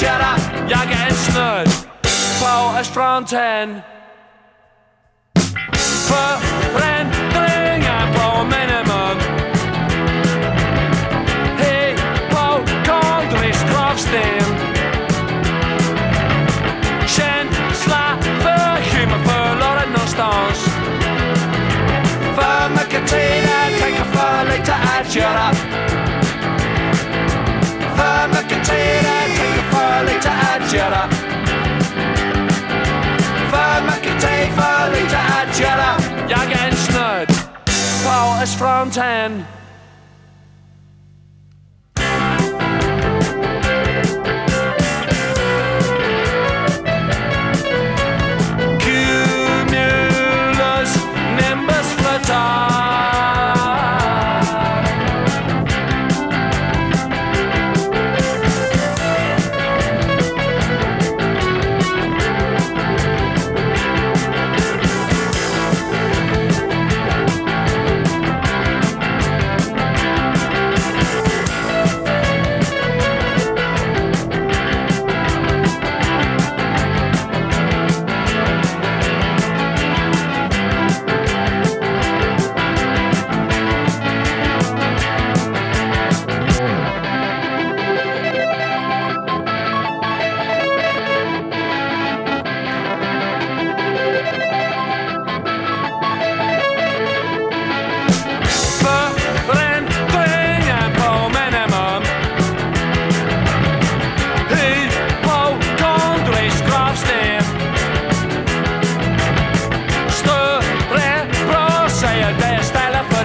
tjada, Jag är en snød På stranden Förändringar på minimum Hej på kroppsdel. Känsla för hur förlorad förlorar någonstans. För mycket tid att tänka, för lite att göra. flash from.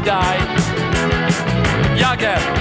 die. Jagger.